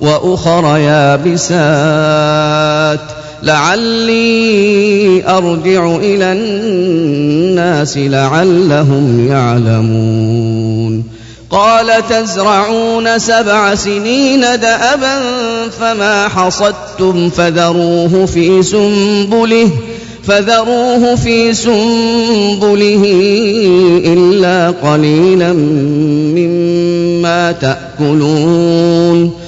وأخر يابسات. لعلي أرجع إلى الناس لعلهم يعلمون. قال تزرعون سبع سنين دأبا فما حصدتم فذروه في سنبله فذروه في سنبله إلا قليلا مما تأكلون.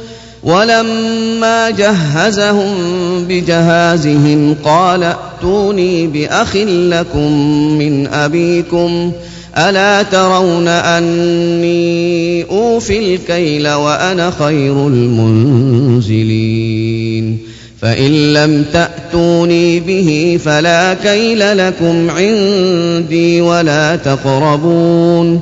ولما جهزهم بجهازهم قال ائتوني بأخ لكم من أبيكم ألا ترون أني أوفي الكيل وأنا خير المنزلين فإن لم تأتوني به فلا كيل لكم عندي ولا تقربون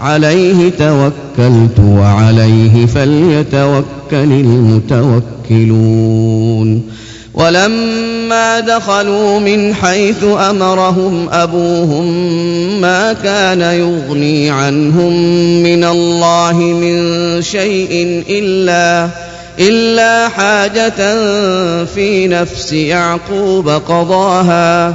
عليه توكلت وعليه فليتوكل المتوكلون. ولما دخلوا من حيث أمرهم أبوهم ما كان يغني عنهم من الله من شيء إلا إلا حاجة في نفس يعقوب قضاها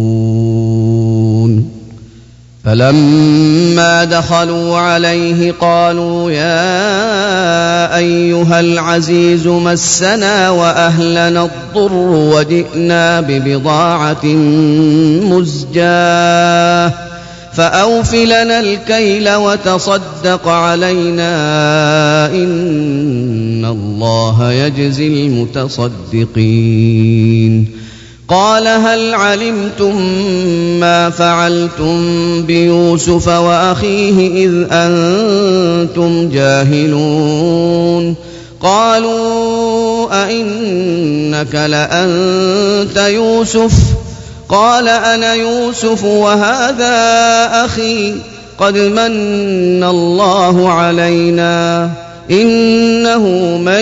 فلما دخلوا عليه قالوا يا أيها العزيز مسنا وأهلنا الضر وجئنا ببضاعة مزجاة فأوف لنا الكيل وتصدق علينا إن الله يجزي المتصدقين قال هل علمتم ما فعلتم بيوسف وأخيه إذ أنتم جاهلون قالوا أئنك لأنت يوسف قال أنا يوسف وهذا أخي قد من الله علينا إنه من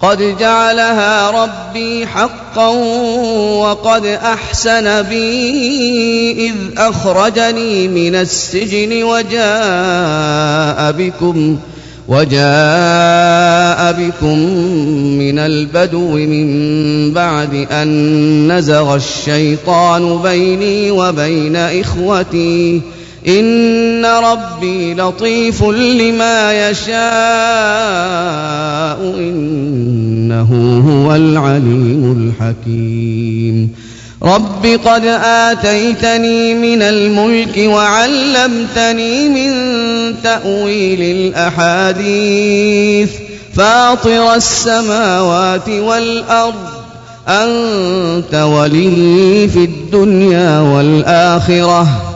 قد جعلها ربي حقا وقد أحسن بي إذ أخرجني من السجن وجاء بكم وجاء بكم من البدو من بعد أن نزغ الشيطان بيني وبين إخوتي إن ربي لطيف لما يشاء إنه هو العليم الحكيم رب قد آتيتني من الملك وعلمتني من تأويل الأحاديث فاطر السماوات والأرض أنت ولي في الدنيا والآخرة